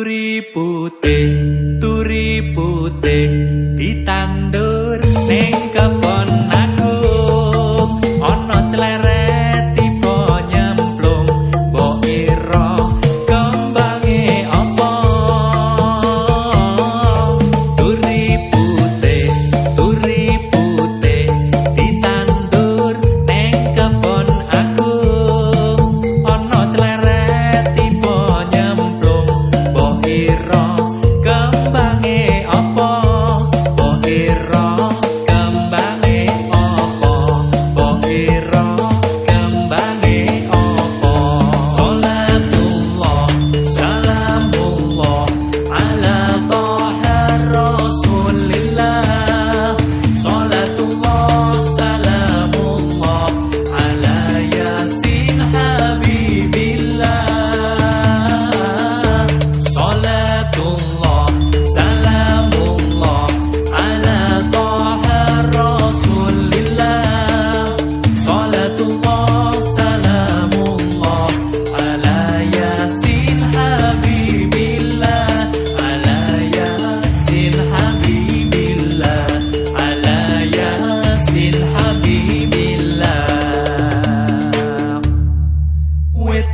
Turi putih, turi putih, ditandur neng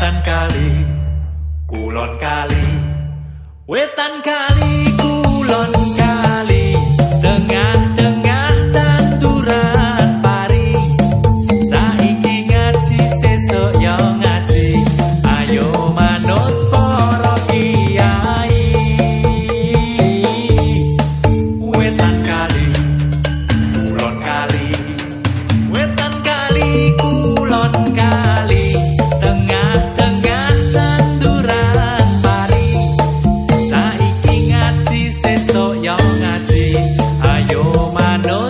Selatan kali, kulon kali, wetan kali, kulon kali. humano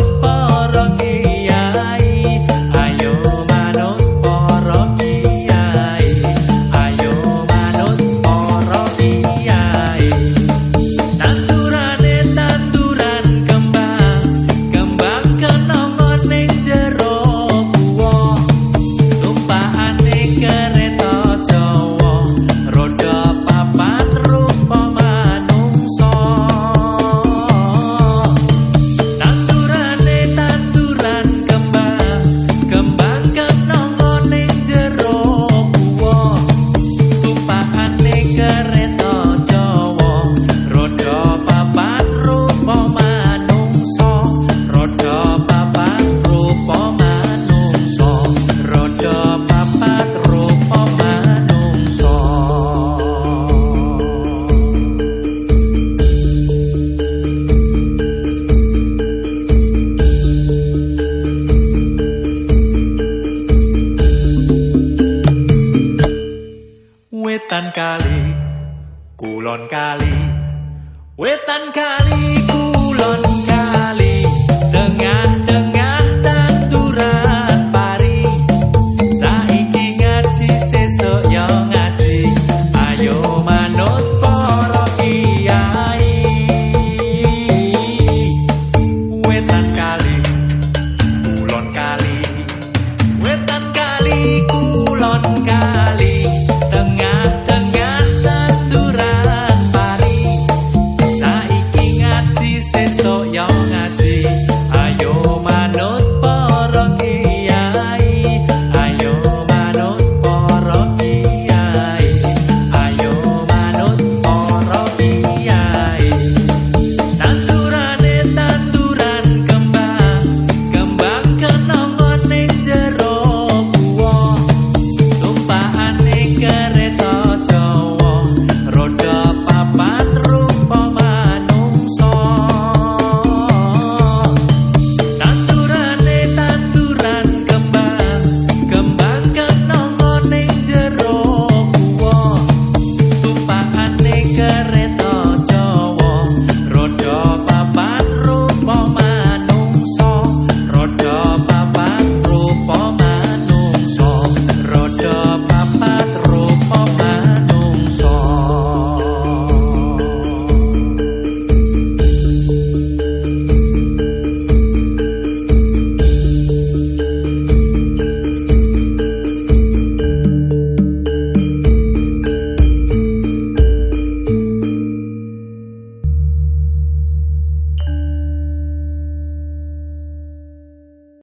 wetan kali kulon kali wetan kali kulon.